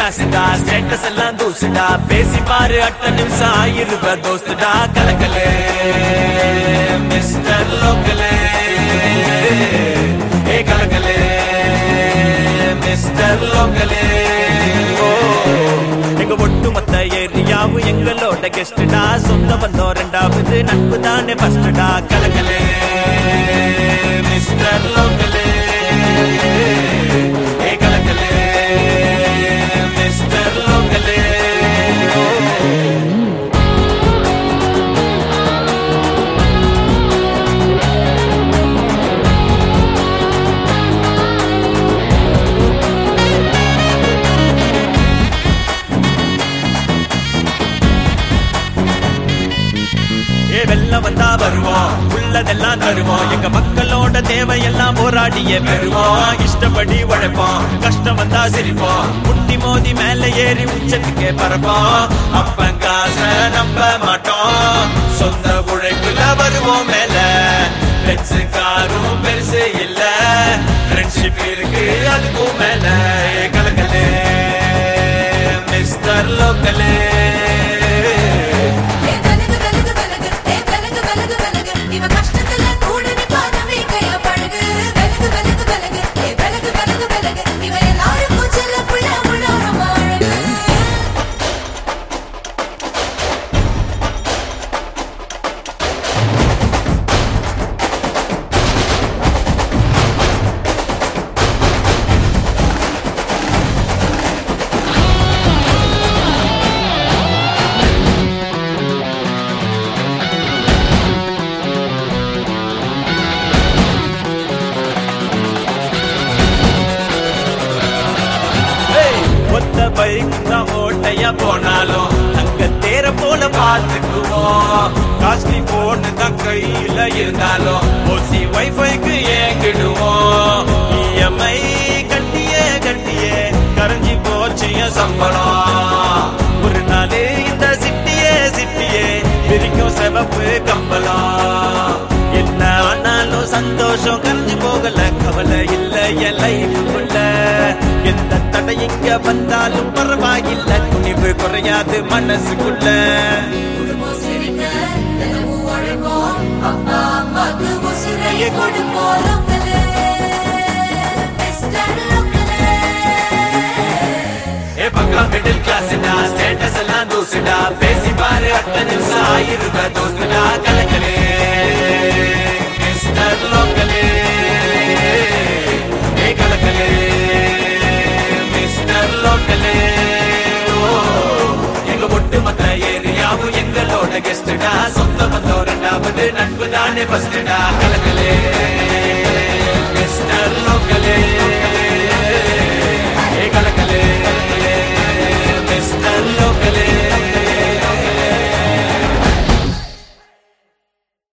கிளாஸ்டா status எல்லாம் தூசுடா. பேசி பாரு அட்ட நிமிஷம் ஆயிருவ தோஸ்துடா. கலக்கலே மிஸ்டர் லோக்கலே. ஏ கலக்கலே மிஸ்டர் லோக்கலே. எங்க ஒட்டுமொத்த ஏரியாவும் எங்களோட கெஸ்டா சொந்த வந்தோம் ரெண்டாவது நட்பு தானே ஃபர்ஸ்டா கலக்கலே மிஸ்டர் லோக்கலே. ஏ வெள்ளம் வந்தா வருவோம் உள்ளதெல்லாம் தருவோம் எங்க மக்களோட தேவையெல்லாம் போராடியே பெறுவோம் இஷ்டப்படி உழைப்போம் கஷ்டம் வந்தா சிரிப்போம் முட்டி மோதி மேல ஏறி உச்சத்துக்கே பரப்போம் அப்ப காச நம்ப மாட்டோம் சொந்த உழைப்புல வருவோம் மேல Even touch பாத்துக்குவோம் காஸ்ட்லி போன் தான் கையில இருந்தாலும் ஓசி வைஃபைக்கு ஏங்கிடுவோம் இஎம்ஐ கட்டியே கட்டியே கரைஞ்சி போச்சு என் சம்பளம். ஒரு நாளே இந்த சிட்டியே சிட்டியே விரிக்கும் செவப்பு கம்பளம். என்ன ஆனாலும் சந்தோஷம் கரைஞ்சு போகல கவலை இல்லை என் லைஃபுக்குள்ள எந்த தடை இங்க வந்தாலும் பரவாயில்ல. துணிவு குறையாது மனசுக்குள்ள. கொடுப்போம். பக்கா மிடில் கிளாஸ்டா ஸ்டேட்டஸ் எல்லாம் தூசுடா. சொந்தத்தோட கெஸ்டா சொந்த வந்தோம் ரெண்டாவது நட்பு தானே ஃபர்ஸ்டா கலக்கலே மிஸ்டர் லோக்கலே